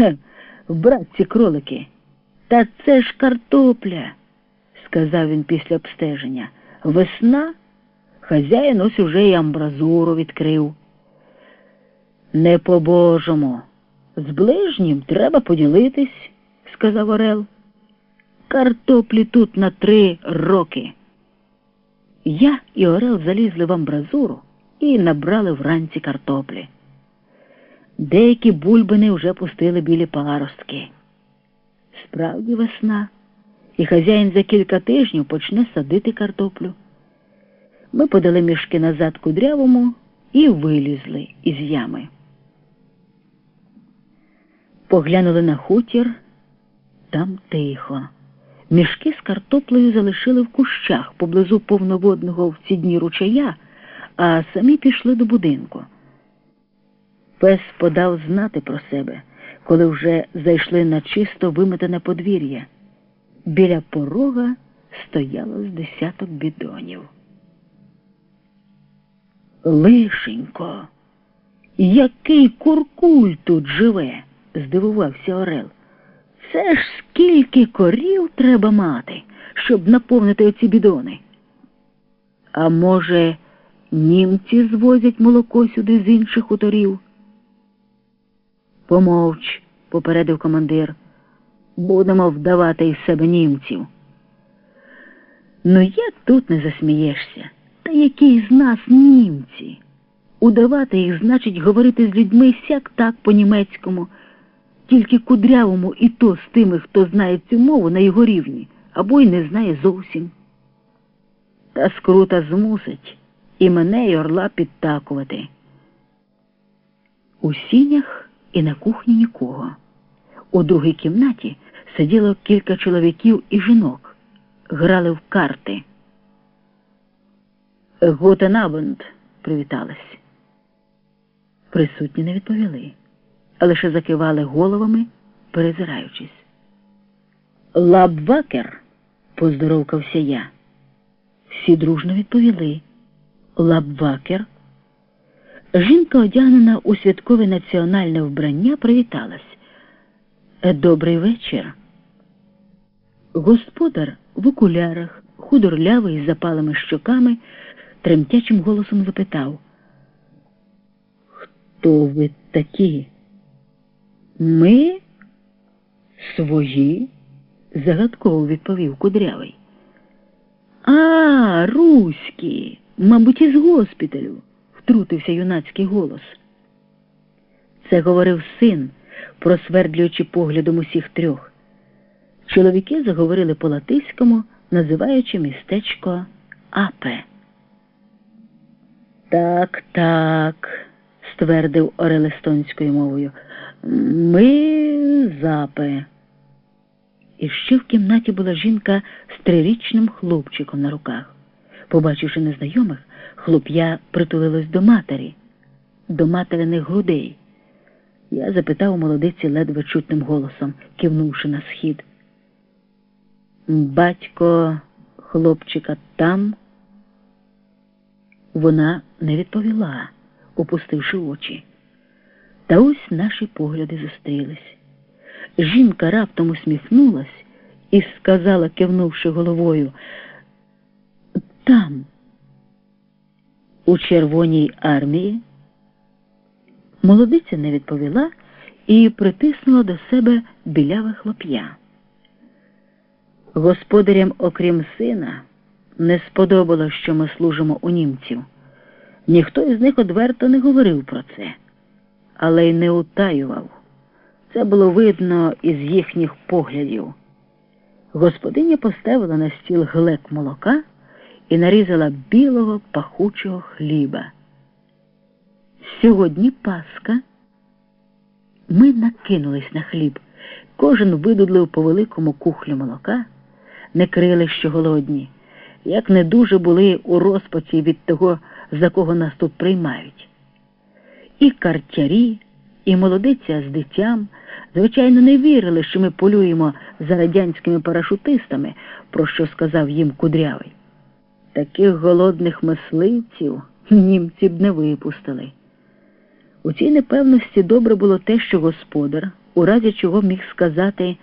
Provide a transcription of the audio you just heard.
Хе, братці кролики, та це ж картопля, сказав він після обстеження. Весна, хазяїн ось уже й амбразуру відкрив. Не по-божому. З ближнім треба поділитись, сказав Орел. Картоплі тут на три роки. Я і Орел залізли в амбразуру і набрали вранці картоплі. Деякі бульбини вже пустили білі паростки. Справді весна, і хазяїн за кілька тижнів почне садити картоплю. Ми подали мішки назад кудрявому і вилізли із ями. Поглянули на хутір, там тихо. Мішки з картоплею залишили в кущах поблизу повноводного в ці дні ручая, а самі пішли до будинку. Пес подав знати про себе, коли вже зайшли на чисто виметене подвір'я. Біля порога стояло з десяток бідонів. Лишенько, який куркуль тут живе, здивувався Орел. Це ж скільки корів треба мати, щоб наповнити оці бідони. А може, німці звозять молоко сюди з інших хуторів? Помовч, попередив командир. Будемо вдавати із себе німців. Ну, як тут не засмієшся? Та які з нас німці? Удавати їх значить говорити з людьми сяк так по-німецькому, тільки кудрявому і то з тими, хто знає цю мову на його рівні, або й не знає зовсім. Та скрута змусить і мене й орла підтакувати. У сінях і на кухні нікого. У другій кімнаті сиділо кілька чоловіків і жінок, грали в карти. Гутен Абенд, привітались. Присутні не відповіли, а лише закивали головами, перезираючись. Лабвакер, поздоровкався я. Всі дружно відповіли. Лабвакер. Жінка, одягнена у святкове національне вбрання, привіталась. Добрий вечір. Господар в окулярах, худорлявий з запалими щоками, тремтячим голосом запитав. Хто ви такі? Ми свої? загадково відповів кудрявий. А, руські, мабуть, із госпіталю, втрутився юнацький голос. Це говорив син, просвердлюючи поглядом усіх трьох. Чоловіки заговорили по латиському, називаючи містечко Апе. Так, так, ствердив Орел естонською мовою. Ми запе. І ще в кімнаті була жінка з трирічним хлопчиком на руках. Побачивши незнайомих, хлоп'я притулилось до матері, до материних грудей. Я запитав у молодиці ледве чутним голосом, кивнувши на схід. Батько хлопчика там. Вона не відповіла, опустивши очі. Та ось наші погляди зустрілись. Жінка раптом усміхнулась і сказала, кивнувши головою, там, у Червоній армії. Молодиця не відповіла і притиснула до себе біляве хлоп'я. Господарям, окрім сина, не сподобалось, що ми служимо у німців. Ніхто із них одверто не говорив про це, але й не утаював. Це було видно із їхніх поглядів. Господиня поставила на стіл глек молока і нарізала білого пахучого хліба. Сьогодні Пасха. Ми накинулись на хліб. Кожен видудлив по великому кухлю молока, не крили, що голодні, як не дуже були у розпаці від того, за кого нас тут приймають. І картярі, і молодиця з дитям, звичайно, не вірили, що ми полюємо за радянськими парашутистами, про що сказав їм кудрявий. Таких голодних мисливців німці б не випустили. У цій непевності добре було те, що господар у разі чого міг сказати